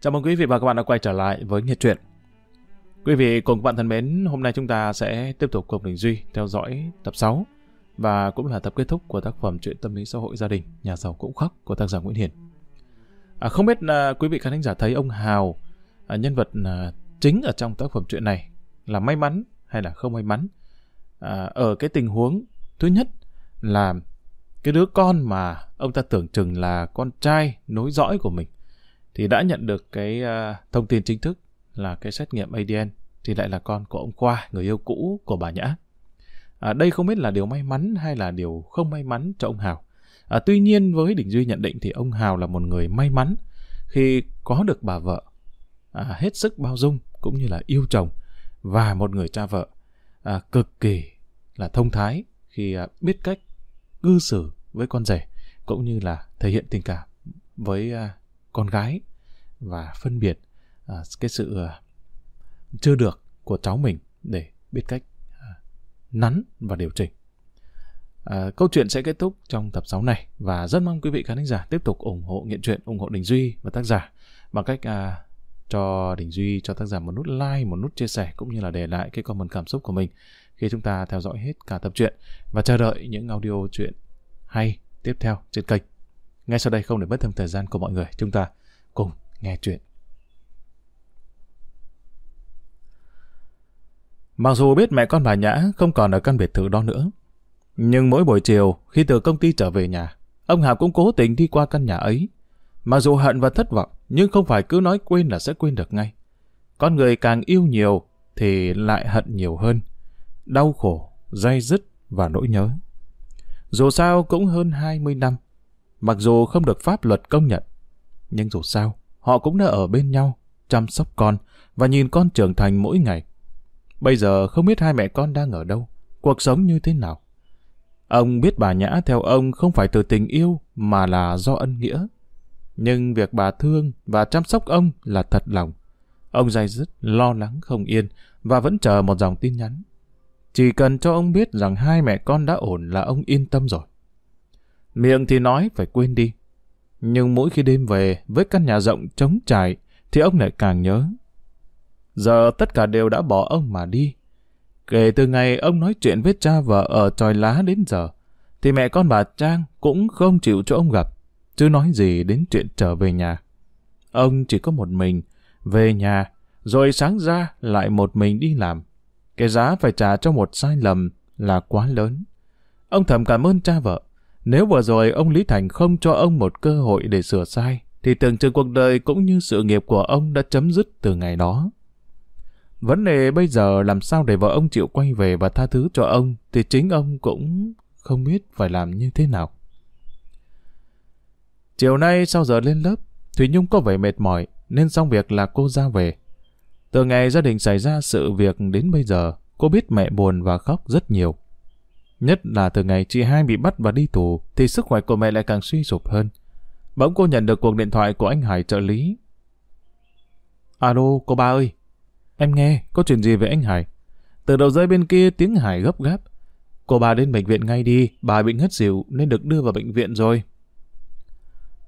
Chào mừng quý vị và các bạn đã quay trở lại với Nghiệt Truyện. Quý vị cùng các bạn thân mến, hôm nay chúng ta sẽ tiếp tục cùng Đình Duy theo dõi tập 6 và cũng là tập kết thúc của tác phẩm Chuyện tâm lý xã hội gia đình Nhà giàu cũng khóc của tác giả Nguyễn Hiền. À, không biết là quý vị khán thính giả thấy ông Hào, à, nhân vật à, chính ở trong tác phẩm truyện này là may mắn hay là không may mắn? À, ở cái tình huống thứ nhất là cái đứa con mà ông ta tưởng chừng là con trai nối dõi của mình thì đã nhận được cái uh, thông tin chính thức là cái xét nghiệm ADN thì lại là con của ông Khoa, người yêu cũ của bà Nhã. À, đây không biết là điều may mắn hay là điều không may mắn cho ông Hào. À, tuy nhiên với Đình Duy nhận định thì ông Hào là một người may mắn khi có được bà vợ à, hết sức bao dung cũng như là yêu chồng và một người cha vợ à, cực kỳ là thông thái khi à, biết cách cư xử với con rể cũng như là thể hiện tình cảm với à, con gái và phân biệt à, cái sự à, chưa được của cháu mình để biết cách à, nắn và điều chỉnh. À, câu chuyện sẽ kết thúc trong tập 6 này và rất mong quý vị khán giả tiếp tục ủng hộ nghiện truyện ủng hộ Đình Duy và tác giả bằng cách à, cho Đình Duy, cho tác giả một nút like, một nút chia sẻ cũng như là để lại cái comment cảm xúc của mình khi chúng ta theo dõi hết cả tập truyện và chờ đợi những audio truyện hay tiếp theo trên kênh. Ngay sau đây không để mất thêm thời gian của mọi người, chúng ta cùng nghe chuyện. Mặc dù biết mẹ con bà Nhã không còn ở căn biệt thự đó nữa, nhưng mỗi buổi chiều khi từ công ty trở về nhà, ông hà cũng cố tình đi qua căn nhà ấy. Mặc dù hận và thất vọng, nhưng không phải cứ nói quên là sẽ quên được ngay. Con người càng yêu nhiều thì lại hận nhiều hơn. Đau khổ, dây dứt và nỗi nhớ. Dù sao cũng hơn 20 năm, mặc dù không được pháp luật công nhận. Nhưng dù sao, họ cũng đã ở bên nhau, chăm sóc con và nhìn con trưởng thành mỗi ngày. Bây giờ không biết hai mẹ con đang ở đâu, cuộc sống như thế nào. Ông biết bà Nhã theo ông không phải từ tình yêu mà là do ân nghĩa. Nhưng việc bà thương và chăm sóc ông là thật lòng. Ông dai dứt, lo lắng không yên và vẫn chờ một dòng tin nhắn. Chỉ cần cho ông biết rằng hai mẹ con đã ổn là ông yên tâm rồi. Miệng thì nói phải quên đi. Nhưng mỗi khi đêm về với căn nhà rộng trống trải thì ông lại càng nhớ. Giờ tất cả đều đã bỏ ông mà đi. Kể từ ngày ông nói chuyện với cha vợ ở tròi lá đến giờ, thì mẹ con bà Trang cũng không chịu cho ông gặp, chứ nói gì đến chuyện trở về nhà. Ông chỉ có một mình, về nhà, rồi sáng ra lại một mình đi làm. Cái giá phải trả cho một sai lầm là quá lớn. Ông thầm cảm ơn cha vợ. Nếu vừa rồi ông Lý Thành không cho ông một cơ hội để sửa sai, thì tưởng chừng cuộc đời cũng như sự nghiệp của ông đã chấm dứt từ ngày đó. Vấn đề bây giờ làm sao để vợ ông chịu quay về và tha thứ cho ông thì chính ông cũng không biết phải làm như thế nào. Chiều nay sau giờ lên lớp, Thủy Nhung có vẻ mệt mỏi nên xong việc là cô ra về. Từ ngày gia đình xảy ra sự việc đến bây giờ, cô biết mẹ buồn và khóc rất nhiều. Nhất là từ ngày chị hai bị bắt và đi tù thì sức khỏe của mẹ lại càng suy sụp hơn. Bỗng cô nhận được cuộc điện thoại của anh Hải trợ lý. Alo, cô ba ơi, Em nghe, có chuyện gì về anh Hải? Từ đầu dây bên kia tiếng Hải gấp gáp. Cô ba đến bệnh viện ngay đi, bà bị ngất xỉu nên được đưa vào bệnh viện rồi.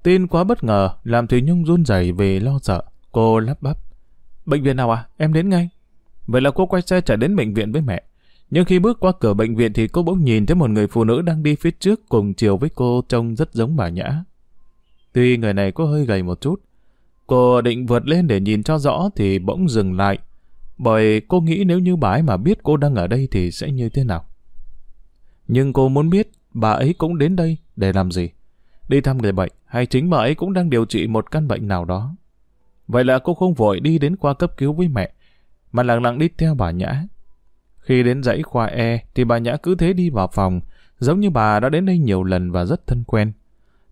Tin quá bất ngờ, làm Thùy Nhung run rẩy về lo sợ. Cô lắp bắp. Bệnh viện nào à? Em đến ngay. Vậy là cô quay xe chạy đến bệnh viện với mẹ. Nhưng khi bước qua cửa bệnh viện thì cô bỗng nhìn thấy một người phụ nữ đang đi phía trước cùng chiều với cô trông rất giống bà Nhã. Tuy người này có hơi gầy một chút, cô định vượt lên để nhìn cho rõ thì bỗng dừng lại bởi cô nghĩ nếu như bà ấy mà biết cô đang ở đây thì sẽ như thế nào. Nhưng cô muốn biết bà ấy cũng đến đây để làm gì. Đi thăm người bệnh hay chính bà ấy cũng đang điều trị một căn bệnh nào đó. Vậy là cô không vội đi đến khoa cấp cứu với mẹ, mà lặng lặng đi theo bà Nhã. Khi đến dãy khoa E thì bà Nhã cứ thế đi vào phòng, giống như bà đã đến đây nhiều lần và rất thân quen.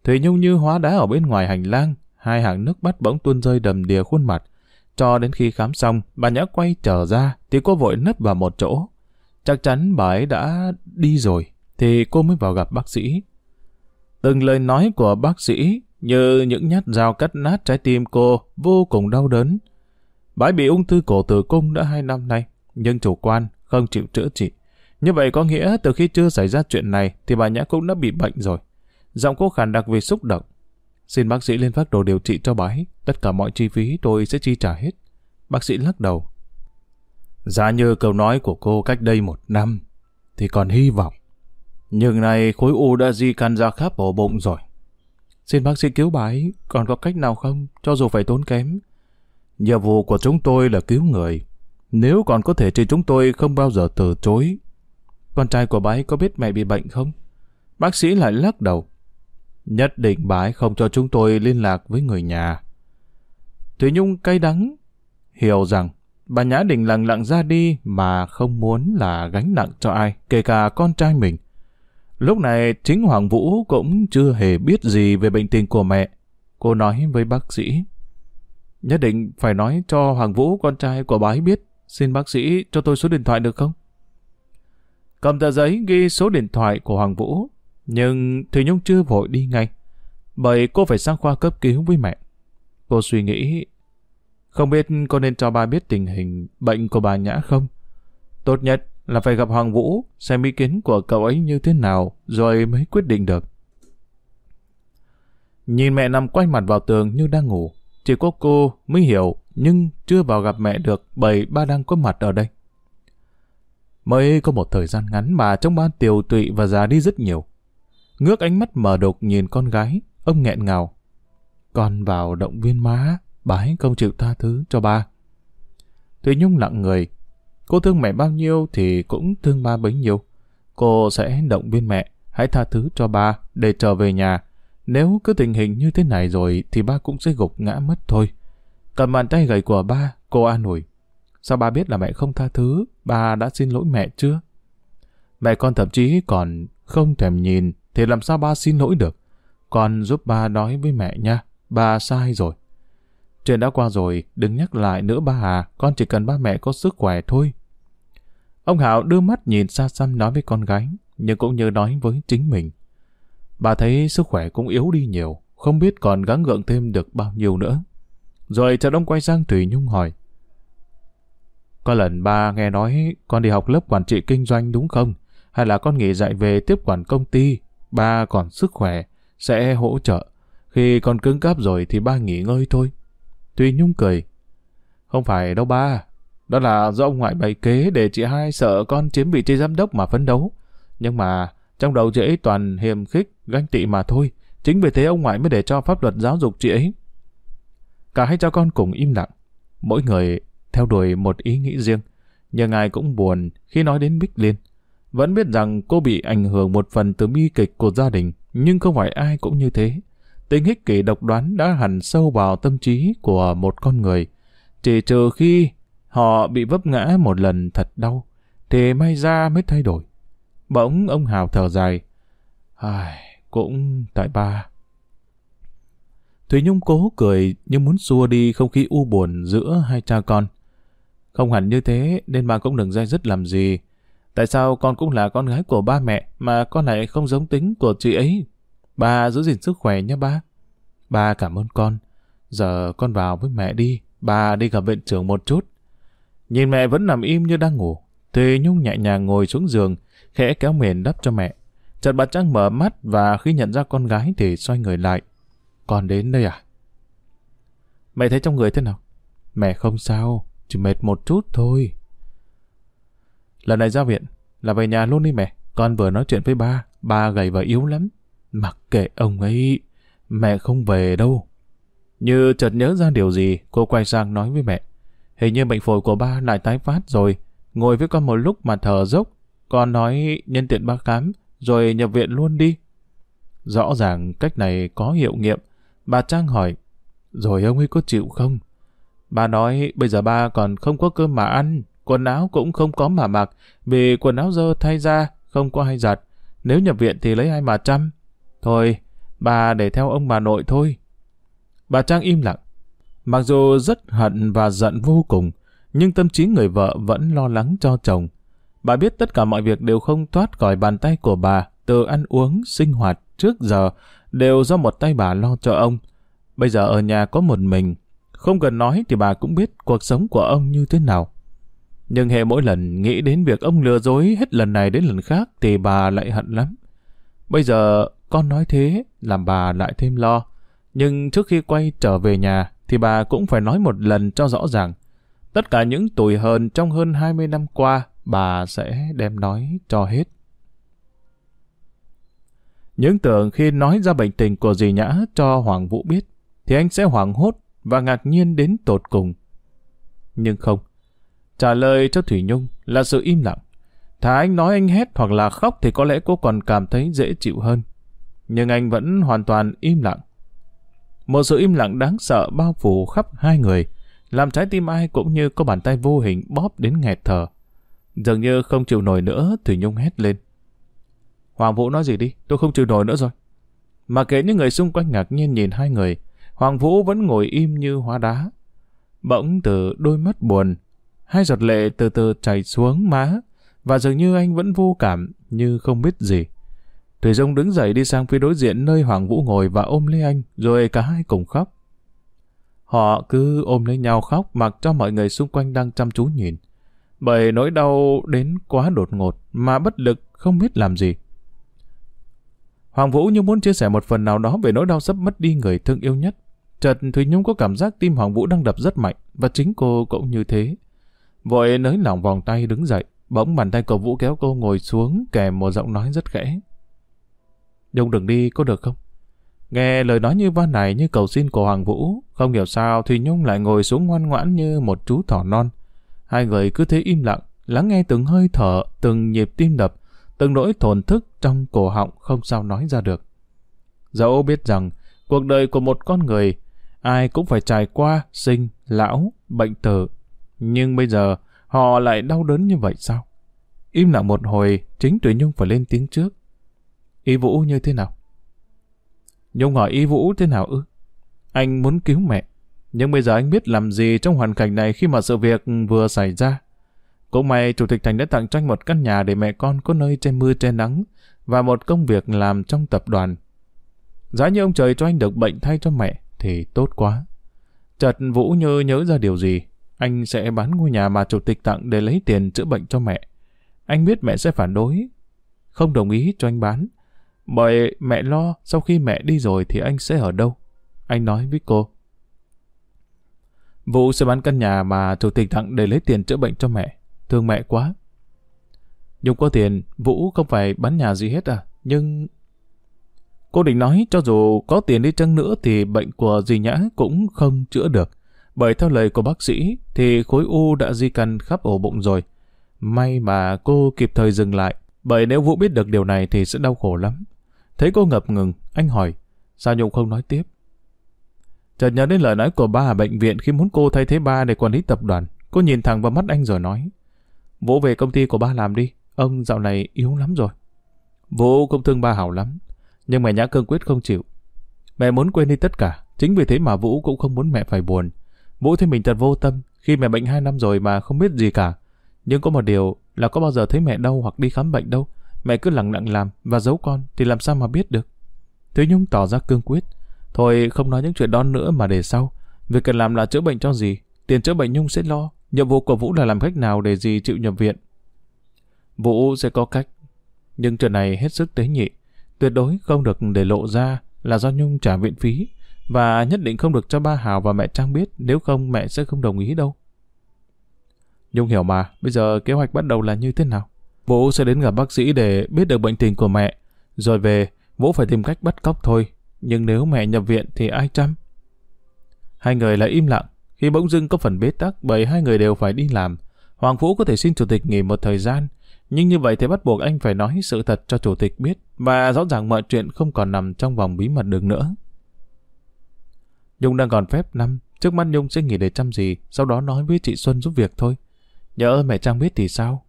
Thủy Nhung như hóa đá ở bên ngoài hành lang, hai hàng nước mắt bỗng tuôn rơi đầm đìa khuôn mặt, cho đến khi khám xong, bà Nhã quay trở ra, thì cô vội nấp vào một chỗ. Chắc chắn bà ấy đã đi rồi, thì cô mới vào gặp bác sĩ. Từng lời nói của bác sĩ như những nhát dao cắt nát trái tim cô vô cùng đau đớn. Bà ấy bị ung thư cổ tử cung đã hai năm nay, nhưng chủ quan, không chịu chữa trị. Như vậy có nghĩa từ khi chưa xảy ra chuyện này thì bà Nhã cũng đã bị bệnh rồi. Giọng cô khàn đặc vì xúc động. Xin bác sĩ lên phác đồ điều trị cho bà ấy. Tất cả mọi chi phí tôi sẽ chi trả hết. Bác sĩ lắc đầu. Giá như câu nói của cô cách đây một năm, thì còn hy vọng. Nhưng này khối u đã di căn ra khắp ổ bụng rồi. Xin bác sĩ cứu bà ấy, còn có cách nào không, cho dù phải tốn kém. Nhiệm vụ của chúng tôi là cứu người. Nếu còn có thể thì chúng tôi không bao giờ từ chối. Con trai của bà ấy có biết mẹ bị bệnh không? Bác sĩ lại lắc đầu. Nhất định bà ấy không cho chúng tôi liên lạc với người nhà. Thủy Nhung cay đắng, hiểu rằng bà Nhã Đình lặng lặng ra đi mà không muốn là gánh nặng cho ai, kể cả con trai mình. Lúc này chính Hoàng Vũ cũng chưa hề biết gì về bệnh tình của mẹ. Cô nói với bác sĩ. Nhất định phải nói cho Hoàng Vũ con trai của bà ấy biết. Xin bác sĩ cho tôi số điện thoại được không? Cầm tờ giấy ghi số điện thoại của Hoàng Vũ. Nhưng Thùy Nhung chưa vội đi ngay. Bởi cô phải sang khoa cấp cứu với mẹ. Cô suy nghĩ không biết có nên cho bà biết tình hình bệnh của bà Nhã không? Tốt nhất là phải gặp Hoàng Vũ, xem ý kiến của cậu ấy như thế nào, rồi mới quyết định được. Nhìn mẹ nằm quay mặt vào tường như đang ngủ, chỉ có cô mới hiểu, nhưng chưa vào gặp mẹ được bởi ba đang có mặt ở đây. Mới có một thời gian ngắn mà trong ba tiều tụy và già đi rất nhiều. Ngước ánh mắt mở đục nhìn con gái, ông nghẹn ngào. Con vào động viên má, bà ấy không chịu tha thứ cho ba. Thùy Nhung lặng người. Cô thương mẹ bao nhiêu thì cũng thương ba bấy nhiêu. Cô sẽ động viên mẹ, hãy tha thứ cho ba để trở về nhà. Nếu cứ tình hình như thế này rồi thì ba cũng sẽ gục ngã mất thôi. Cầm bàn tay gầy của ba, cô an ủi. Sao ba biết là mẹ không tha thứ, ba đã xin lỗi mẹ chưa? Mẹ con thậm chí còn không thèm nhìn thì làm sao ba xin lỗi được. Con giúp ba nói với mẹ nha, ba sai rồi. Chuyện đã qua rồi, đừng nhắc lại nữa ba à, con chỉ cần ba mẹ có sức khỏe thôi. Ông Hảo đưa mắt nhìn xa xăm nói với con gái, nhưng cũng như nói với chính mình. Bà thấy sức khỏe cũng yếu đi nhiều, không biết còn gắng gượng thêm được bao nhiêu nữa. Rồi chợt ông quay sang Thủy Nhung hỏi. Có lần ba nghe nói con đi học lớp quản trị kinh doanh đúng không? Hay là con nghỉ dạy về tiếp quản công ty? Ba còn sức khỏe, sẽ hỗ trợ. Khi con cứng cáp rồi thì ba nghỉ ngơi thôi. thủy Nhung cười. Không phải đâu ba. Đó là do ông ngoại bày kế để chị hai sợ con chiếm vị trí giám đốc mà phấn đấu. Nhưng mà trong đầu chị ấy toàn hiềm khích, ganh tị mà thôi. Chính vì thế ông ngoại mới để cho pháp luật giáo dục chị ấy. Cả hai cha con cùng im lặng. Mỗi người theo đuổi một ý nghĩ riêng. Nhưng ai cũng buồn khi nói đến Bích Liên. Vẫn biết rằng cô bị ảnh hưởng một phần từ bi kịch của gia đình, nhưng không phải ai cũng như thế. Tính hích kỷ độc đoán đã hẳn sâu vào tâm trí của một con người. Chỉ trừ khi họ bị vấp ngã một lần thật đau, thì may ra mới thay đổi. Bỗng ông Hào thở dài. Ai, cũng tại ba. Thủy Nhung cố cười nhưng muốn xua đi không khí u buồn giữa hai cha con. Không hẳn như thế nên bà cũng đừng dây dứt làm gì. Tại sao con cũng là con gái của ba mẹ mà con lại không giống tính của chị ấy? Ba giữ gìn sức khỏe nhé ba. Ba cảm ơn con. Giờ con vào với mẹ đi. Ba đi gặp viện trưởng một chút. Nhìn mẹ vẫn nằm im như đang ngủ. Thủy Nhung nhẹ nhàng ngồi xuống giường, khẽ kéo mền đắp cho mẹ. Chợt bà Trăng mở mắt và khi nhận ra con gái thì xoay người lại. Con đến đây à? Mẹ thấy trong người thế nào? Mẹ không sao, chỉ mệt một chút thôi. Lần này ra viện, là về nhà luôn đi mẹ. Con vừa nói chuyện với ba, ba gầy và yếu lắm. Mặc kệ ông ấy, mẹ không về đâu. Như chợt nhớ ra điều gì, cô quay sang nói với mẹ. Hình như bệnh phổi của ba lại tái phát rồi. Ngồi với con một lúc mà thở dốc. Con nói nhân tiện ba khám, rồi nhập viện luôn đi. Rõ ràng cách này có hiệu nghiệm. Bà Trang hỏi, rồi ông ấy có chịu không? Bà nói bây giờ ba còn không có cơm mà ăn, quần áo cũng không có mà mặc, vì quần áo dơ thay ra, không có ai giặt. Nếu nhập viện thì lấy ai mà chăm? Thôi, bà để theo ông bà nội thôi. Bà Trang im lặng. Mặc dù rất hận và giận vô cùng, nhưng tâm trí người vợ vẫn lo lắng cho chồng. Bà biết tất cả mọi việc đều không thoát khỏi bàn tay của bà, từ ăn uống, sinh hoạt, trước giờ, đều do một tay bà lo cho ông. Bây giờ ở nhà có một mình, không cần nói thì bà cũng biết cuộc sống của ông như thế nào. Nhưng hệ mỗi lần nghĩ đến việc ông lừa dối hết lần này đến lần khác thì bà lại hận lắm. Bây giờ con nói thế làm bà lại thêm lo. Nhưng trước khi quay trở về nhà thì bà cũng phải nói một lần cho rõ ràng. Tất cả những tuổi hờn trong hơn 20 năm qua bà sẽ đem nói cho hết. Những tưởng khi nói ra bệnh tình của dì Nhã cho Hoàng Vũ biết thì anh sẽ hoảng hốt và ngạc nhiên đến tột cùng. Nhưng không. Trả lời cho Thủy Nhung là sự im lặng. Thà anh nói anh hét hoặc là khóc thì có lẽ cô còn cảm thấy dễ chịu hơn. Nhưng anh vẫn hoàn toàn im lặng. Một sự im lặng đáng sợ bao phủ khắp hai người, làm trái tim ai cũng như có bàn tay vô hình bóp đến nghẹt thở. Dường như không chịu nổi nữa, Thủy Nhung hét lên. Hoàng Vũ nói gì đi, tôi không chịu nổi nữa rồi. Mà kể những người xung quanh ngạc nhiên nhìn hai người, Hoàng Vũ vẫn ngồi im như hóa đá. Bỗng từ đôi mắt buồn, hai giọt lệ từ từ chảy xuống má, và dường như anh vẫn vô cảm, như không biết gì. Thủy Dung đứng dậy đi sang phía đối diện nơi Hoàng Vũ ngồi và ôm lấy anh, rồi cả hai cùng khóc. Họ cứ ôm lấy nhau khóc mặc cho mọi người xung quanh đang chăm chú nhìn. Bởi nỗi đau đến quá đột ngột mà bất lực không biết làm gì. Hoàng Vũ như muốn chia sẻ một phần nào đó về nỗi đau sắp mất đi người thương yêu nhất. Chợt Thúy Nhung có cảm giác tim Hoàng Vũ đang đập rất mạnh và chính cô cũng như thế. Vội nới lỏng vòng tay đứng dậy, bỗng bàn tay cầu Vũ kéo cô ngồi xuống kèm một giọng nói rất khẽ. Nhung đừng đi, có được không? Nghe lời nói như van này như cầu xin của Hoàng Vũ, không hiểu sao Thùy Nhung lại ngồi xuống ngoan ngoãn như một chú thỏ non. Hai người cứ thế im lặng, lắng nghe từng hơi thở, từng nhịp tim đập, từng nỗi thổn thức trong cổ họng không sao nói ra được. Dẫu biết rằng cuộc đời của một con người ai cũng phải trải qua sinh, lão, bệnh tử. Nhưng bây giờ họ lại đau đớn như vậy sao? Im lặng một hồi, chính Thủy Nhung phải lên tiếng trước. Y Vũ như thế nào? Nhung hỏi Y Vũ thế nào ư? Anh muốn cứu mẹ. Nhưng bây giờ anh biết làm gì trong hoàn cảnh này khi mà sự việc vừa xảy ra. Cũng may Chủ tịch Thành đã tặng cho anh một căn nhà để mẹ con có nơi che mưa che nắng và một công việc làm trong tập đoàn. Giá như ông trời cho anh được bệnh thay cho mẹ thì tốt quá. Chợt Vũ như nhớ ra điều gì, anh sẽ bán ngôi nhà mà Chủ tịch tặng để lấy tiền chữa bệnh cho mẹ. Anh biết mẹ sẽ phản đối, không đồng ý cho anh bán. Bởi mẹ lo sau khi mẹ đi rồi thì anh sẽ ở đâu? Anh nói với cô. Vũ sẽ bán căn nhà mà chủ tịch tặng để lấy tiền chữa bệnh cho mẹ. Thương mẹ quá. Nhung có tiền, Vũ không phải bán nhà gì hết à? Nhưng... Cô định nói cho dù có tiền đi chăng nữa thì bệnh của dì Nhã cũng không chữa được. Bởi theo lời của bác sĩ thì khối u đã di căn khắp ổ bụng rồi. May mà cô kịp thời dừng lại. Bởi nếu Vũ biết được điều này thì sẽ đau khổ lắm. Thấy cô ngập ngừng, anh hỏi, sao Nhung không nói tiếp? Chợt nhớ đến lời nói của ba ở bệnh viện khi muốn cô thay thế ba để quản lý tập đoàn. Cô nhìn thẳng vào mắt anh rồi nói, Vũ về công ty của ba làm đi, ông dạo này yếu lắm rồi. Vũ cũng thương ba Hảo lắm, nhưng mẹ Nhã cương quyết không chịu. Mẹ muốn quên đi tất cả, chính vì thế mà Vũ cũng không muốn mẹ phải buồn. Vũ thấy mình thật vô tâm, khi mẹ bệnh hai năm rồi mà không biết gì cả. Nhưng có một điều là có bao giờ thấy mẹ đau hoặc đi khám bệnh đâu. Mẹ cứ lặng lặng làm và giấu con thì làm sao mà biết được. Thế Nhung tỏ ra cương quyết. Thôi không nói những chuyện đó nữa mà để sau. Việc cần làm là chữa bệnh cho gì. Tiền chữa bệnh Nhung sẽ lo. Nhiệm vụ của Vũ là làm cách nào để gì chịu nhập viện. Vũ sẽ có cách. Nhưng chuyện này hết sức tế nhị. Tuyệt đối không được để lộ ra là do Nhung trả viện phí. Và nhất định không được cho ba Hào và mẹ Trang biết. Nếu không mẹ sẽ không đồng ý đâu. Nhung hiểu mà. Bây giờ kế hoạch bắt đầu là như thế nào? Vũ sẽ đến gặp bác sĩ để biết được bệnh tình của mẹ. Rồi về, Vũ phải tìm cách bắt cóc thôi. Nhưng nếu mẹ nhập viện thì ai chăm? Hai người lại im lặng, khi bỗng dưng có phần bế tắc bởi hai người đều phải đi làm. Hoàng Vũ có thể xin chủ tịch nghỉ một thời gian, nhưng như vậy thì bắt buộc anh phải nói sự thật cho chủ tịch biết và rõ ràng mọi chuyện không còn nằm trong vòng bí mật được nữa. Nhung đang còn phép năm, trước mắt Nhung sẽ nghỉ để chăm gì, sau đó nói với chị Xuân giúp việc thôi. Nhớ mẹ Trang biết thì sao?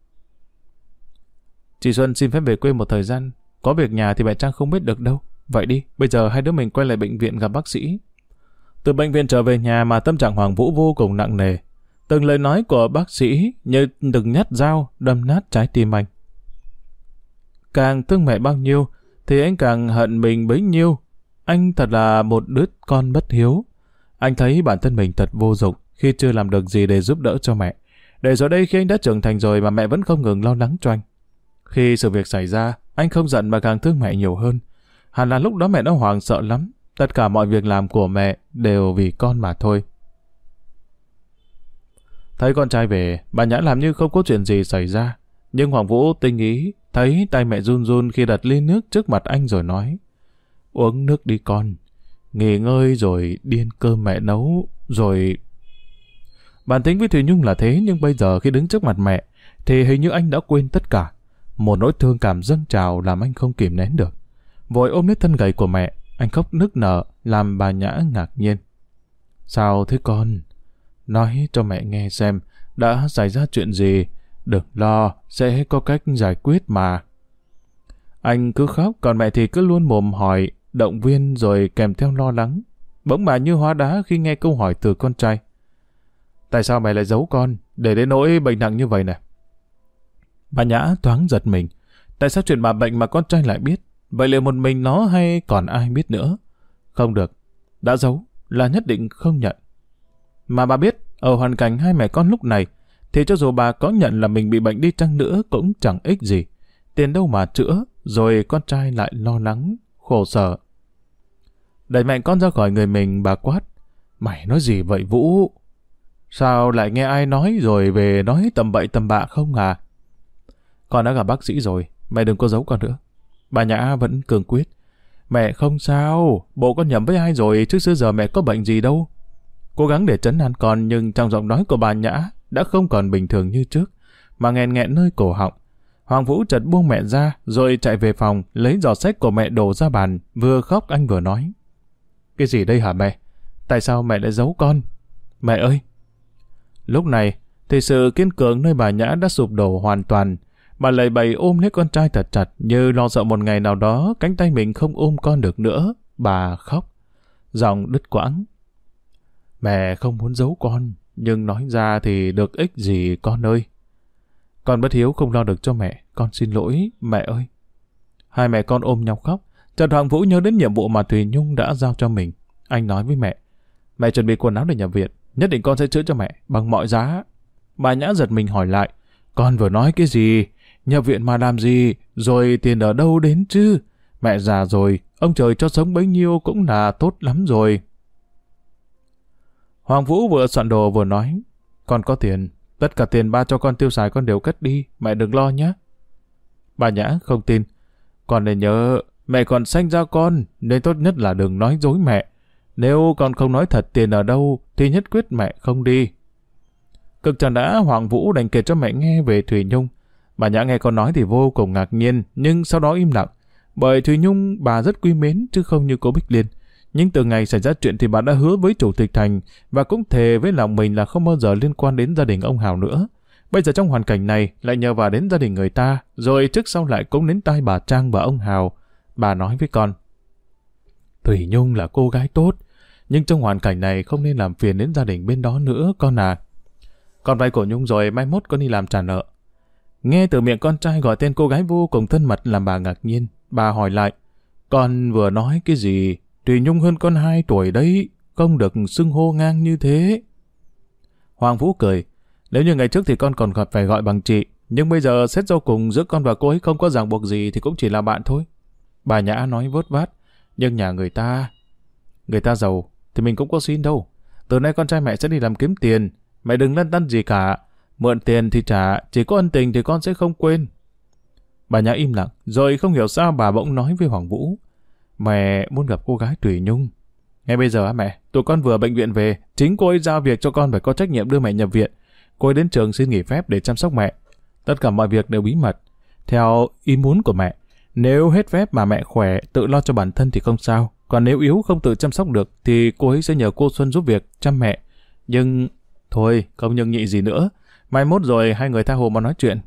Chị Xuân xin phép về quê một thời gian. Có việc nhà thì mẹ Trang không biết được đâu. Vậy đi, bây giờ hai đứa mình quay lại bệnh viện gặp bác sĩ. Từ bệnh viện trở về nhà mà tâm trạng Hoàng Vũ vô cùng nặng nề. Từng lời nói của bác sĩ như từng nhát dao đâm nát trái tim anh. Càng thương mẹ bao nhiêu, thì anh càng hận mình bấy nhiêu. Anh thật là một đứa con bất hiếu. Anh thấy bản thân mình thật vô dụng khi chưa làm được gì để giúp đỡ cho mẹ. Để rồi đây khi anh đã trưởng thành rồi mà mẹ vẫn không ngừng lo lắng cho anh. Khi sự việc xảy ra, anh không giận mà càng thương mẹ nhiều hơn. Hẳn là lúc đó mẹ đã hoàng sợ lắm. Tất cả mọi việc làm của mẹ đều vì con mà thôi. Thấy con trai về, bà Nhã làm như không có chuyện gì xảy ra. Nhưng Hoàng Vũ tinh ý, thấy tay mẹ run run khi đặt ly nước trước mặt anh rồi nói. Uống nước đi con, nghỉ ngơi rồi điên cơm mẹ nấu, rồi... Bản tính với Thùy Nhung là thế, nhưng bây giờ khi đứng trước mặt mẹ, thì hình như anh đã quên tất cả. Một nỗi thương cảm dâng trào làm anh không kìm nén được. Vội ôm lấy thân gầy của mẹ, anh khóc nức nở, làm bà Nhã ngạc nhiên. Sao thế con? Nói cho mẹ nghe xem, đã xảy ra chuyện gì? Đừng lo, sẽ có cách giải quyết mà. Anh cứ khóc, còn mẹ thì cứ luôn mồm hỏi, động viên rồi kèm theo lo lắng. Bỗng bà như hóa đá khi nghe câu hỏi từ con trai. Tại sao mẹ lại giấu con, để đến nỗi bệnh nặng như vậy này? Bà Nhã thoáng giật mình. Tại sao chuyện bà bệnh mà con trai lại biết? Vậy liệu một mình nó hay còn ai biết nữa? Không được. Đã giấu là nhất định không nhận. Mà bà biết, ở hoàn cảnh hai mẹ con lúc này, thì cho dù bà có nhận là mình bị bệnh đi chăng nữa cũng chẳng ích gì. Tiền đâu mà chữa, rồi con trai lại lo lắng, khổ sở. Đẩy mạnh con ra khỏi người mình, bà quát. Mày nói gì vậy Vũ? Sao lại nghe ai nói rồi về nói tầm bậy tầm bạ không à? Con đã gặp bác sĩ rồi, mày đừng có giấu con nữa. Bà Nhã vẫn cường quyết. Mẹ không sao, bộ con nhầm với ai rồi, chứ xưa giờ mẹ có bệnh gì đâu. Cố gắng để trấn an con nhưng trong giọng nói của bà Nhã đã không còn bình thường như trước, mà nghẹn nghẹn nơi cổ họng. Hoàng Vũ chợt buông mẹ ra, rồi chạy về phòng, lấy giỏ sách của mẹ đổ ra bàn, vừa khóc anh vừa nói. Cái gì đây hả mẹ? Tại sao mẹ lại giấu con? Mẹ ơi! Lúc này, thì sự kiên cường nơi bà Nhã đã sụp đổ hoàn toàn, Bà lầy bầy ôm lấy con trai thật chặt như lo sợ một ngày nào đó cánh tay mình không ôm con được nữa. Bà khóc. Giọng đứt quãng. Mẹ không muốn giấu con, nhưng nói ra thì được ích gì con ơi. Con bất hiếu không lo được cho mẹ, con xin lỗi, mẹ ơi. Hai mẹ con ôm nhau khóc. Trần Hoàng Vũ nhớ đến nhiệm vụ mà Thùy Nhung đã giao cho mình. Anh nói với mẹ, mẹ chuẩn bị quần áo để nhập viện, nhất định con sẽ chữa cho mẹ, bằng mọi giá. Bà Nhã giật mình hỏi lại, con vừa nói cái gì? Nhập viện mà làm gì, rồi tiền ở đâu đến chứ? Mẹ già rồi, ông trời cho sống bấy nhiêu cũng là tốt lắm rồi. Hoàng Vũ vừa soạn đồ vừa nói, con có tiền, tất cả tiền ba cho con tiêu xài con đều cất đi, mẹ đừng lo nhé. Bà Nhã không tin, con nên nhớ, mẹ còn sanh ra con, nên tốt nhất là đừng nói dối mẹ. Nếu con không nói thật tiền ở đâu, thì nhất quyết mẹ không đi. Cực chẳng đã Hoàng Vũ đành kể cho mẹ nghe về Thủy Nhung, Bà Nhã nghe con nói thì vô cùng ngạc nhiên, nhưng sau đó im lặng. Bởi Thùy Nhung bà rất quý mến chứ không như cô Bích Liên. Nhưng từ ngày xảy ra chuyện thì bà đã hứa với Chủ tịch Thành và cũng thề với lòng mình là không bao giờ liên quan đến gia đình ông Hào nữa. Bây giờ trong hoàn cảnh này lại nhờ vào đến gia đình người ta, rồi trước sau lại cũng đến tai bà Trang và ông Hào. Bà nói với con. Thủy Nhung là cô gái tốt, nhưng trong hoàn cảnh này không nên làm phiền đến gia đình bên đó nữa con à. Con vay của Nhung rồi mai mốt con đi làm trả nợ. Nghe từ miệng con trai gọi tên cô gái vô cùng thân mật làm bà ngạc nhiên. Bà hỏi lại, con vừa nói cái gì? Tùy Nhung hơn con hai tuổi đấy, không được xưng hô ngang như thế. Hoàng Vũ cười, nếu như ngày trước thì con còn phải gọi bằng chị, nhưng bây giờ xét do cùng giữa con và cô ấy không có ràng buộc gì thì cũng chỉ là bạn thôi. Bà Nhã nói vớt vát, nhưng nhà người ta... Người ta giàu, thì mình cũng có xin đâu. Từ nay con trai mẹ sẽ đi làm kiếm tiền, mẹ đừng lăn tăn gì cả. Mượn tiền thì trả, chỉ có ân tình thì con sẽ không quên. Bà Nhã im lặng, rồi không hiểu sao bà bỗng nói với Hoàng Vũ. Mẹ muốn gặp cô gái Tùy Nhung. Ngay bây giờ á mẹ, tụi con vừa bệnh viện về, chính cô ấy giao việc cho con phải có trách nhiệm đưa mẹ nhập viện. Cô ấy đến trường xin nghỉ phép để chăm sóc mẹ. Tất cả mọi việc đều bí mật, theo ý muốn của mẹ. Nếu hết phép mà mẹ khỏe, tự lo cho bản thân thì không sao. Còn nếu yếu không tự chăm sóc được, thì cô ấy sẽ nhờ cô Xuân giúp việc, chăm mẹ. Nhưng... Thôi, không nhưng nhị gì nữa. Mai mốt rồi hai người tha hồ mà nói chuyện.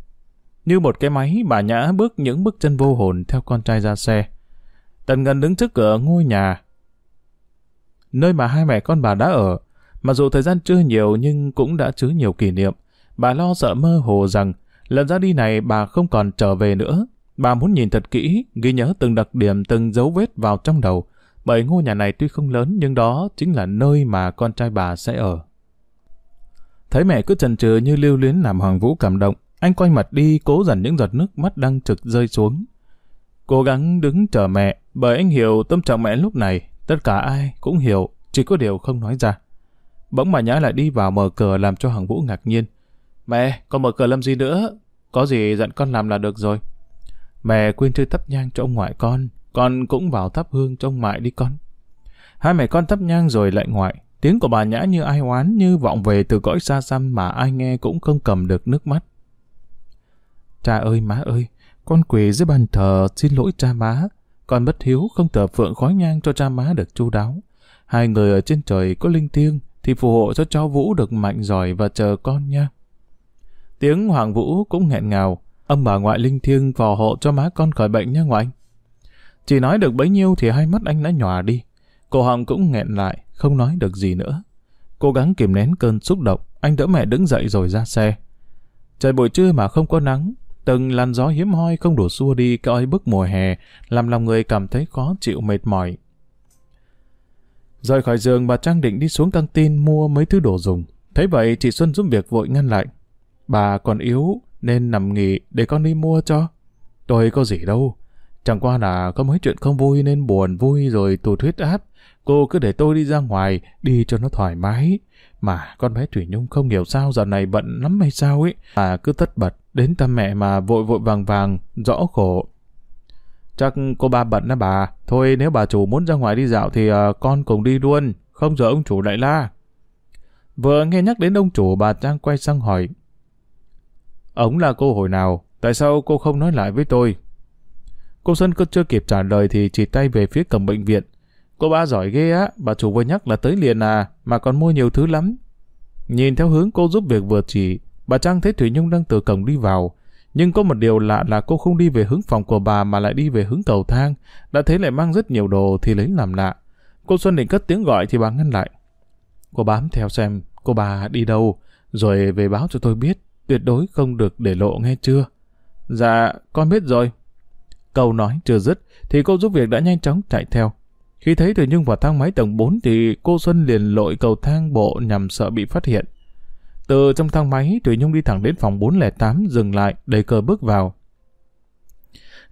Như một cái máy, bà Nhã bước những bước chân vô hồn theo con trai ra xe. Tần Ngân đứng trước cửa ngôi nhà. Nơi mà hai mẹ con bà đã ở. Mặc dù thời gian chưa nhiều nhưng cũng đã chứa nhiều kỷ niệm. Bà lo sợ mơ hồ rằng lần ra đi này bà không còn trở về nữa. Bà muốn nhìn thật kỹ, ghi nhớ từng đặc điểm, từng dấu vết vào trong đầu. Bởi ngôi nhà này tuy không lớn nhưng đó chính là nơi mà con trai bà sẽ ở. Thấy mẹ cứ chần chừ như lưu luyến làm Hoàng Vũ cảm động, anh quay mặt đi cố dằn những giọt nước mắt đang trực rơi xuống. Cố gắng đứng chờ mẹ, bởi anh hiểu tâm trạng mẹ lúc này, Tất cả ai cũng hiểu, chỉ có điều không nói ra. Bỗng bà Nhã lại đi vào mở cửa làm cho hoàng Vũ ngạc nhiên. Mẹ, con mở cửa làm gì nữa? Có gì dặn con làm là được rồi. Mẹ quên chưa thắp nhang cho ông ngoại con, con cũng vào thắp hương cho ông ngoại đi con. Hai mẹ con thắp nhang rồi lại ngoại, tiếng của bà Nhã như ai oán như vọng về từ cõi xa xăm mà ai nghe cũng không cầm được nước mắt. Cha ơi má ơi, con quỳ dưới bàn thờ xin lỗi cha má, con bất hiếu không thờ phượng khói nhang cho cha má được chu đáo. Hai người ở trên trời có linh thiêng thì phù hộ cho cháu Vũ được mạnh giỏi và chờ con nha. Tiếng Hoàng Vũ cũng nghẹn ngào, ông bà ngoại linh thiêng phò hộ cho má con khỏi bệnh nha ngoại. Chỉ nói được bấy nhiêu thì hai mắt anh đã nhòa đi. Cổ họng cũng nghẹn lại, không nói được gì nữa. Cố gắng kìm nén cơn xúc động, anh đỡ mẹ đứng dậy rồi ra xe. Trời buổi trưa mà không có nắng, từng làn gió hiếm hoi không đủ xua đi cái oi bức mùa hè, làm lòng người cảm thấy khó chịu mệt mỏi. Rời khỏi giường bà Trang định đi xuống căng tin mua mấy thứ đồ dùng. Thấy vậy chị Xuân giúp việc vội ngăn lại. Bà còn yếu nên nằm nghỉ để con đi mua cho. Tôi có gì đâu. Chẳng qua là có mấy chuyện không vui nên buồn vui rồi tụt huyết áp. Cô cứ để tôi đi ra ngoài, đi cho nó thoải mái. Mà con bé Thủy Nhung không hiểu sao giờ này bận lắm hay sao ấy. À cứ tất bật, đến thăm mẹ mà vội vội vàng vàng, rõ khổ. Chắc cô ba bận đó bà. Thôi nếu bà chủ muốn ra ngoài đi dạo thì uh, con cùng đi luôn. Không giờ ông chủ lại la. Vừa nghe nhắc đến ông chủ bà Trang quay sang hỏi. Ông là cô hồi nào? Tại sao cô không nói lại với tôi? Cô Xuân cứ chưa kịp trả lời thì chỉ tay về phía cổng bệnh viện. Cô ba giỏi ghê á, bà chủ vừa nhắc là tới liền à, mà còn mua nhiều thứ lắm. Nhìn theo hướng cô giúp việc vừa chỉ, bà Trang thấy Thủy Nhung đang từ cổng đi vào. Nhưng có một điều lạ là cô không đi về hướng phòng của bà mà lại đi về hướng cầu thang. Đã thấy lại mang rất nhiều đồ thì lấy làm lạ. Cô Xuân định cất tiếng gọi thì bà ngăn lại. Cô bám theo xem cô bà đi đâu, rồi về báo cho tôi biết. Tuyệt đối không được để lộ nghe chưa? Dạ, con biết rồi. Câu nói chưa dứt, thì cô giúp việc đã nhanh chóng chạy theo. Khi thấy Thủy Nhung vào thang máy tầng 4 thì cô Xuân liền lội cầu thang bộ nhằm sợ bị phát hiện. Từ trong thang máy, Thủy Nhung đi thẳng đến phòng 408, dừng lại, đẩy cờ bước vào.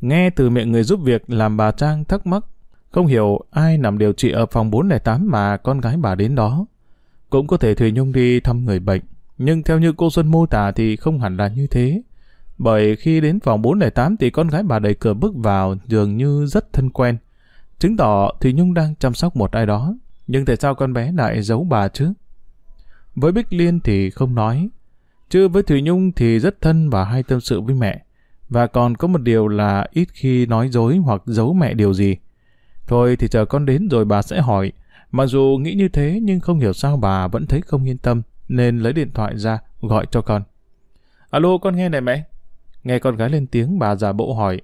Nghe từ miệng người giúp việc làm bà Trang thắc mắc, không hiểu ai nằm điều trị ở phòng 408 mà con gái bà đến đó. Cũng có thể Thủy Nhung đi thăm người bệnh, nhưng theo như cô Xuân mô tả thì không hẳn là như thế. Bởi khi đến phòng 408 thì con gái bà đẩy cửa bước vào dường như rất thân quen. Chứng tỏ Thủy Nhung đang chăm sóc một ai đó. Nhưng tại sao con bé lại giấu bà chứ? Với Bích Liên thì không nói. Chứ với Thủy Nhung thì rất thân và hay tâm sự với mẹ. Và còn có một điều là ít khi nói dối hoặc giấu mẹ điều gì. Thôi thì chờ con đến rồi bà sẽ hỏi. Mặc dù nghĩ như thế nhưng không hiểu sao bà vẫn thấy không yên tâm, nên lấy điện thoại ra gọi cho con. Alo, con nghe này mẹ. Nghe con gái lên tiếng, bà giả bộ hỏi.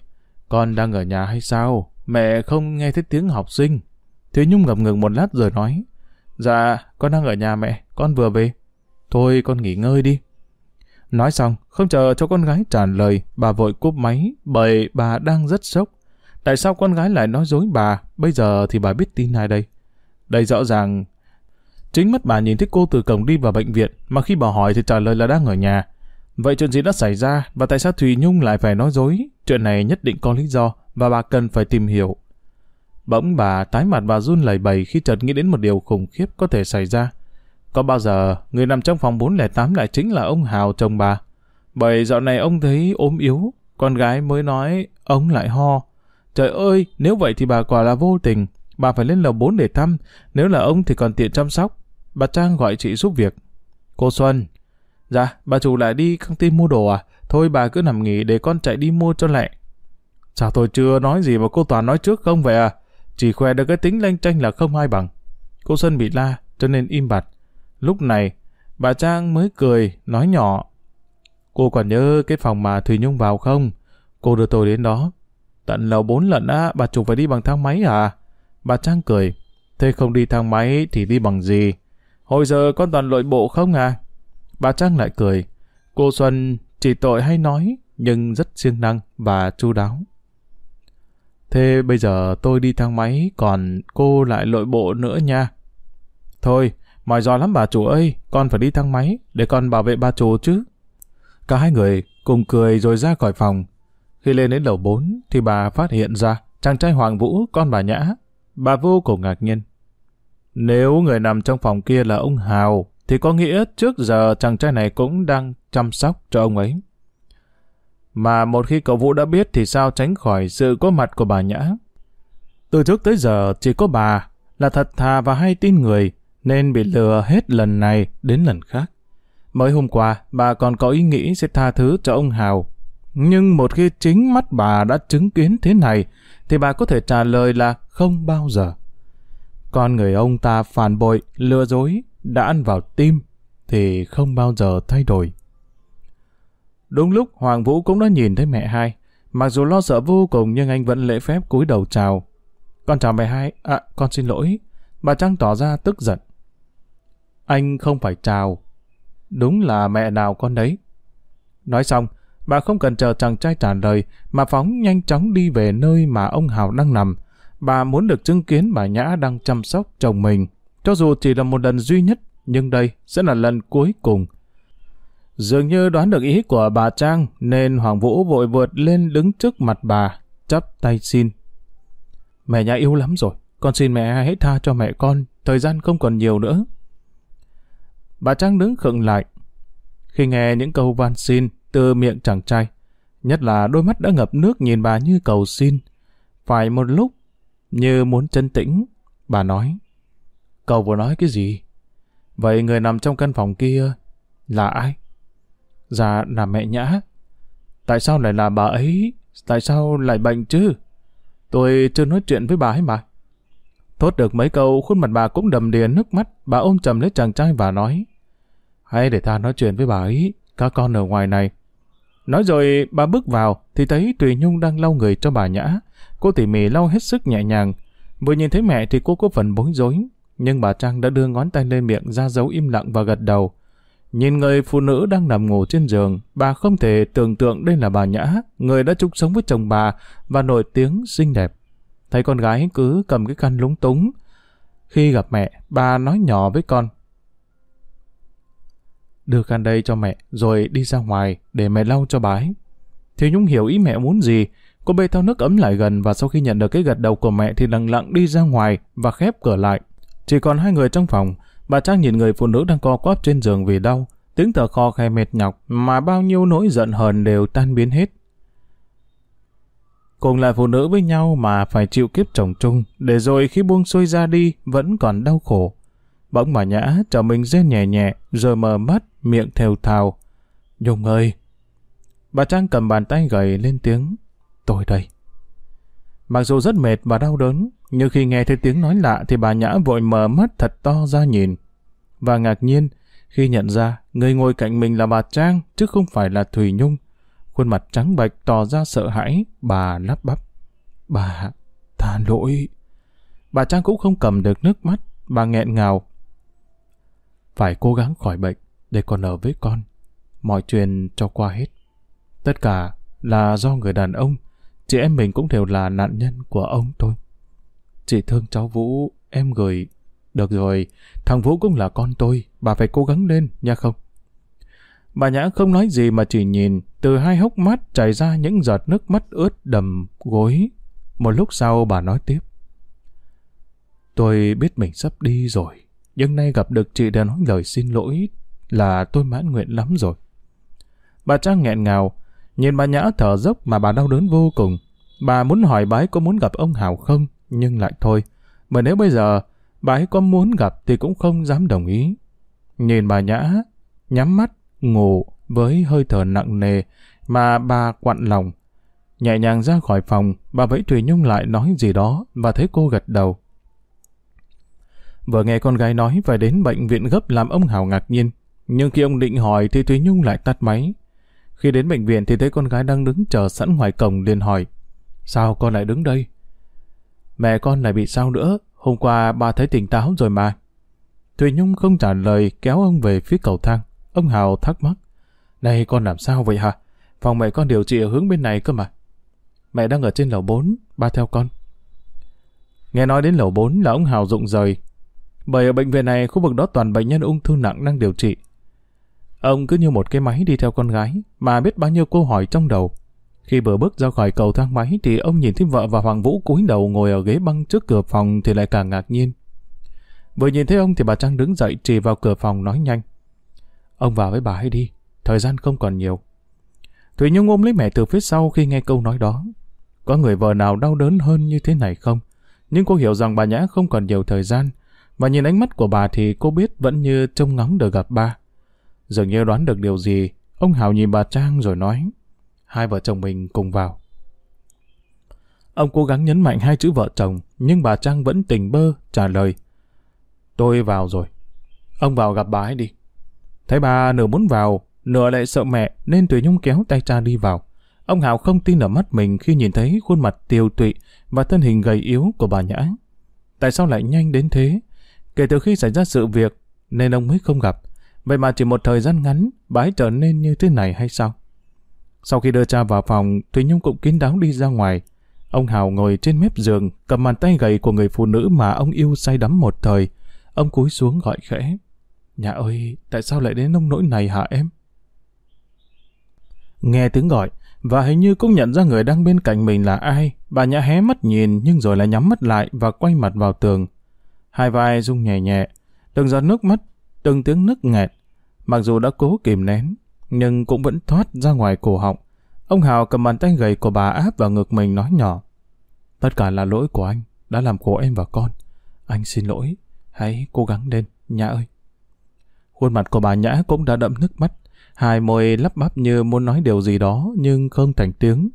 Con đang ở nhà hay sao? Mẹ không nghe thấy tiếng học sinh. Thúy Nhung ngập ngừng một lát rồi nói. Dạ, con đang ở nhà mẹ, con vừa về. Thôi con nghỉ ngơi đi. Nói xong, không chờ cho con gái trả lời, bà vội cúp máy, bởi bà đang rất sốc. Tại sao con gái lại nói dối bà, bây giờ thì bà biết tin ai đây? Đây rõ ràng, chính mắt bà nhìn thấy cô từ cổng đi vào bệnh viện, mà khi bà hỏi thì trả lời là đang ở nhà. Vậy chuyện gì đã xảy ra, và tại sao Thùy Nhung lại phải nói dối? Chuyện này nhất định có lý do, và bà cần phải tìm hiểu. Bỗng bà tái mặt và run lẩy bẩy khi chợt nghĩ đến một điều khủng khiếp có thể xảy ra. Có bao giờ người nằm trong phòng 408 lại chính là ông Hào chồng bà? Bởi dạo này ông thấy ốm yếu, con gái mới nói ông lại ho. Trời ơi, nếu vậy thì bà quả là vô tình. Bà phải lên lầu 4 để thăm, nếu là ông thì còn tiện chăm sóc. Bà Trang gọi chị giúp việc. Cô Xuân. Dạ, bà chủ lại đi căng tin mua đồ à? Thôi bà cứ nằm nghỉ để con chạy đi mua cho lẹ. Sao tôi chưa nói gì mà cô Toàn nói trước không vậy à? Chỉ khoe được cái tính lanh tranh là không ai bằng. Cô Xuân bị la, cho nên im bặt. Lúc này, bà Trang mới cười, nói nhỏ. Cô còn nhớ cái phòng mà Thùy Nhung vào không? Cô đưa tôi đến đó. Tận lầu bốn lần á, bà chủ phải đi bằng thang máy à? Bà Trang cười. Thế không đi thang máy thì đi bằng gì? Hồi giờ con toàn lội bộ không à? Bà Trang lại cười. Cô Xuân chỉ tội hay nói, nhưng rất siêng năng và chu đáo. Thế bây giờ tôi đi thang máy, còn cô lại lội bộ nữa nha. Thôi, mỏi giò lắm bà chủ ơi, con phải đi thang máy, để con bảo vệ bà chủ chứ. Cả hai người cùng cười rồi ra khỏi phòng. Khi lên đến lầu 4 thì bà phát hiện ra chàng trai Hoàng Vũ, con bà Nhã, Bà vô cùng ngạc nhiên. Nếu người nằm trong phòng kia là ông Hào, thì có nghĩa trước giờ chàng trai này cũng đang chăm sóc cho ông ấy. Mà một khi cậu Vũ đã biết thì sao tránh khỏi sự có mặt của bà Nhã. Từ trước tới giờ chỉ có bà là thật thà và hay tin người, nên bị lừa hết lần này đến lần khác. Mới hôm qua, bà còn có ý nghĩ sẽ tha thứ cho ông Hào. Nhưng một khi chính mắt bà đã chứng kiến thế này, thì bà có thể trả lời là không bao giờ. Con người ông ta phản bội, lừa dối, đã ăn vào tim, thì không bao giờ thay đổi. Đúng lúc Hoàng Vũ cũng đã nhìn thấy mẹ hai, mặc dù lo sợ vô cùng nhưng anh vẫn lễ phép cúi đầu chào. Con chào mẹ hai, à, con xin lỗi. Bà Trăng tỏ ra tức giận. Anh không phải chào. Đúng là mẹ nào con đấy. Nói xong, bà không cần chờ chàng trai trả lời, mà phóng nhanh chóng đi về nơi mà ông Hào đang nằm. Bà muốn được chứng kiến bà Nhã đang chăm sóc chồng mình. Cho dù chỉ là một lần duy nhất, nhưng đây sẽ là lần cuối cùng. Dường như đoán được ý của bà Trang, nên Hoàng Vũ vội vượt lên đứng trước mặt bà, chắp tay xin. Mẹ nhà yêu lắm rồi, con xin mẹ hãy tha cho mẹ con, thời gian không còn nhiều nữa. Bà Trang đứng khựng lại. Khi nghe những câu van xin từ miệng chàng trai, nhất là đôi mắt đã ngập nước nhìn bà như cầu xin. Phải một lúc, như muốn chân tĩnh, bà nói. Cậu vừa nói cái gì? Vậy người nằm trong căn phòng kia là ai? Dạ là mẹ Nhã. Tại sao lại là bà ấy? Tại sao lại bệnh chứ? Tôi chưa nói chuyện với bà ấy mà. Thốt được mấy câu, khuôn mặt bà cũng đầm đìa nước mắt, bà ôm chầm lấy chàng trai và nói. Hãy để ta nói chuyện với bà ấy, các con ở ngoài này. Nói rồi bà bước vào thì thấy Tùy Nhung đang lau người cho bà Nhã. Cô tỉ mỉ lau hết sức nhẹ nhàng. Vừa nhìn thấy mẹ thì cô có phần bối rối. Nhưng bà Trang đã đưa ngón tay lên miệng ra dấu im lặng và gật đầu. Nhìn người phụ nữ đang nằm ngủ trên giường, bà không thể tưởng tượng đây là bà Nhã, người đã chung sống với chồng bà và nổi tiếng xinh đẹp. Thấy con gái cứ cầm cái khăn lúng túng. Khi gặp mẹ, bà nói nhỏ với con đưa khăn đây cho mẹ, rồi đi ra ngoài để mẹ lau cho bà ấy. Thì Nhung hiểu ý mẹ muốn gì, cô bê thao nước ấm lại gần và sau khi nhận được cái gật đầu của mẹ thì lặng lặng đi ra ngoài và khép cửa lại. Chỉ còn hai người trong phòng, bà Trang nhìn người phụ nữ đang co quắp trên giường vì đau, tiếng thở kho khe mệt nhọc mà bao nhiêu nỗi giận hờn đều tan biến hết. Cùng là phụ nữ với nhau mà phải chịu kiếp chồng chung, để rồi khi buông xuôi ra đi vẫn còn đau khổ. Bỗng bà Nhã trở mình rên nhẹ nhẹ, rồi mở mắt, miệng thều thào. Nhung ơi! Bà Trang cầm bàn tay gầy lên tiếng. Tôi đây. Mặc dù rất mệt và đau đớn, nhưng khi nghe thấy tiếng nói lạ thì bà Nhã vội mở mắt thật to ra nhìn. Và ngạc nhiên, khi nhận ra người ngồi cạnh mình là bà Trang chứ không phải là Thùy Nhung. Khuôn mặt trắng bạch tỏ ra sợ hãi, bà lắp bắp. Bà, tha lỗi. Bà Trang cũng không cầm được nước mắt, bà nghẹn ngào. Phải cố gắng khỏi bệnh để còn ở với con. Mọi chuyện cho qua hết. Tất cả là do người đàn ông. Chị em mình cũng đều là nạn nhân của ông tôi Chị thương cháu Vũ, em gửi. Được rồi, thằng Vũ cũng là con tôi, bà phải cố gắng lên, nha không? Bà Nhã không nói gì mà chỉ nhìn, từ hai hốc mắt chảy ra những giọt nước mắt ướt đầm gối. Một lúc sau bà nói tiếp. Tôi biết mình sắp đi rồi, nhưng nay gặp được chị đã nói lời xin lỗi là tôi mãn nguyện lắm rồi. Bà Trang nghẹn ngào, nhìn bà Nhã thở dốc mà bà đau đớn vô cùng. Bà muốn hỏi bà ấy có muốn gặp ông Hào không, nhưng lại thôi. Bởi nếu bây giờ bà ấy có muốn gặp thì cũng không dám đồng ý. Nhìn bà Nhã, nhắm mắt, ngủ với hơi thở nặng nề mà bà quặn lòng. Nhẹ nhàng ra khỏi phòng, bà vẫy Thùy Nhung lại nói gì đó và thấy cô gật đầu. Vừa nghe con gái nói phải đến bệnh viện gấp làm ông Hào ngạc nhiên. Nhưng khi ông định hỏi thì Thùy Nhung lại tắt máy. Khi đến bệnh viện thì thấy con gái đang đứng chờ sẵn ngoài cổng liền hỏi. Sao con lại đứng đây? Mẹ con lại bị sao nữa? Hôm qua bà thấy tỉnh táo rồi mà. Thùy Nhung không trả lời kéo ông về phía cầu thang. Ông Hào thắc mắc. Này con làm sao vậy hả? Phòng mẹ con điều trị ở hướng bên này cơ mà. Mẹ đang ở trên lầu 4, ba theo con. Nghe nói đến lầu 4 là ông Hào rụng rời. Bởi ở bệnh viện này, khu vực đó toàn bệnh nhân ung thư nặng đang điều trị. Ông cứ như một cái máy đi theo con gái, mà biết bao nhiêu câu hỏi trong đầu. Khi vừa bước ra khỏi cầu thang máy thì ông nhìn thấy vợ và Hoàng Vũ cúi đầu ngồi ở ghế băng trước cửa phòng thì lại càng ngạc nhiên. Vừa nhìn thấy ông thì bà Trang đứng dậy chỉ vào cửa phòng nói nhanh. Ông vào với bà ấy đi, thời gian không còn nhiều. Thủy Nhung ôm lấy mẹ từ phía sau khi nghe câu nói đó. Có người vợ nào đau đớn hơn như thế này không? Nhưng cô hiểu rằng bà Nhã không còn nhiều thời gian. Và nhìn ánh mắt của bà thì cô biết vẫn như trông ngóng được gặp ba. Dường như đoán được điều gì, ông Hào nhìn bà Trang rồi nói. Hai vợ chồng mình cùng vào. Ông cố gắng nhấn mạnh hai chữ vợ chồng, nhưng bà Trang vẫn tình bơ, trả lời. Tôi vào rồi. Ông vào gặp bà ấy đi. Thấy bà nửa muốn vào, nửa lại sợ mẹ nên Tùy Nhung kéo tay cha đi vào. Ông Hào không tin ở mắt mình khi nhìn thấy khuôn mặt tiều tụy và thân hình gầy yếu của bà Nhã. Tại sao lại nhanh đến thế? Kể từ khi xảy ra sự việc nên ông mới không gặp. Vậy mà chỉ một thời gian ngắn, bà ấy trở nên như thế này hay sao? Sau khi đưa cha vào phòng, Thùy Nhung cũng kín đáo đi ra ngoài. Ông Hào ngồi trên mép giường, cầm bàn tay gầy của người phụ nữ mà ông yêu say đắm một thời. Ông cúi xuống gọi khẽ. Nhà ơi, tại sao lại đến nông nỗi này hả em? Nghe tiếng gọi, và hình như cũng nhận ra người đang bên cạnh mình là ai. Bà Nhã hé mắt nhìn nhưng rồi lại nhắm mắt lại và quay mặt vào tường. Hai vai rung nhẹ nhẹ, từng giọt nước mắt, từng tiếng nức nghẹt. Mặc dù đã cố kìm nén, nhưng cũng vẫn thoát ra ngoài cổ họng. Ông Hào cầm bàn tay gầy của bà áp vào ngực mình nói nhỏ. Tất cả là lỗi của anh, đã làm khổ em và con. Anh xin lỗi, hãy cố gắng lên, Nhã ơi. Khuôn mặt của bà Nhã cũng đã đậm nước mắt, hai môi lắp bắp như muốn nói điều gì đó nhưng không thành tiếng.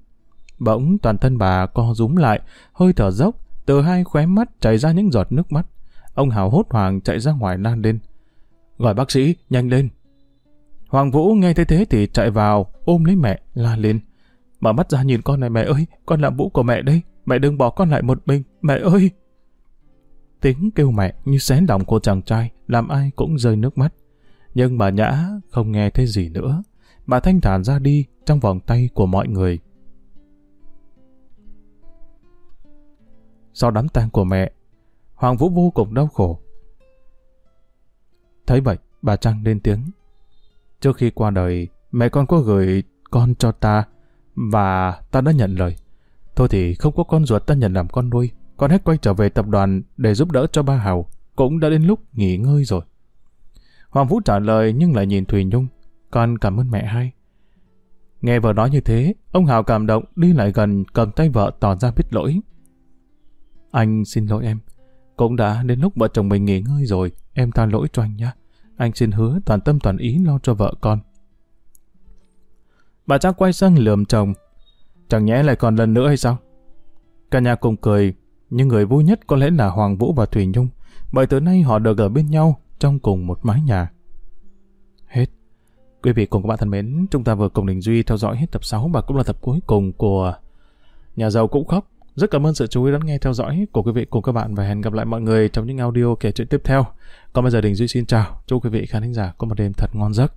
Bỗng toàn thân bà co rúm lại, hơi thở dốc, từ hai khóe mắt chảy ra những giọt nước mắt. Ông Hào hốt hoảng chạy ra ngoài lan lên. Gọi bác sĩ, nhanh lên. Hoàng Vũ nghe thấy thế thì chạy vào, ôm lấy mẹ, la lên. Mở mắt ra nhìn con này mẹ ơi, con là Vũ của mẹ đây, mẹ đừng bỏ con lại một mình, mẹ ơi. Tiếng kêu mẹ như xé lòng của chàng trai, làm ai cũng rơi nước mắt. Nhưng bà Nhã không nghe thấy gì nữa. Bà thanh thản ra đi trong vòng tay của mọi người. Sau đám tang của mẹ, Hoàng Vũ vô cùng đau khổ. Thấy vậy, bà Trăng lên tiếng. Trước khi qua đời, mẹ con có gửi con cho ta, và ta đã nhận lời. Thôi thì không có con ruột ta nhận làm con nuôi, con hết quay trở về tập đoàn để giúp đỡ cho ba Hào. Cũng đã đến lúc nghỉ ngơi rồi. Hoàng Vũ trả lời nhưng lại nhìn Thùy Nhung. Con cảm ơn mẹ hai. Nghe vợ nói như thế, ông Hào cảm động đi lại gần cầm tay vợ tỏ ra biết lỗi. Anh xin lỗi em. Cũng đã đến lúc vợ chồng mình nghỉ ngơi rồi, em tha lỗi cho anh nhé. Anh xin hứa toàn tâm toàn ý lo cho vợ con. Bà cha quay sang lườm chồng. Chẳng nhẽ lại còn lần nữa hay sao? Cả nhà cùng cười, nhưng người vui nhất có lẽ là Hoàng Vũ và Thùy Nhung, bởi từ nay họ được ở bên nhau trong cùng một mái nhà. Hết. Quý vị cùng các bạn thân mến, chúng ta vừa cùng Đình Duy theo dõi hết tập 6 và cũng là tập cuối cùng của Nhà giàu cũng khóc. Rất cảm ơn sự chú ý lắng nghe theo dõi của quý vị cùng các bạn và hẹn gặp lại mọi người trong những audio kể chuyện tiếp theo. Còn bây giờ Đình Duy xin chào. Chúc quý vị khán giả có một đêm thật ngon giấc.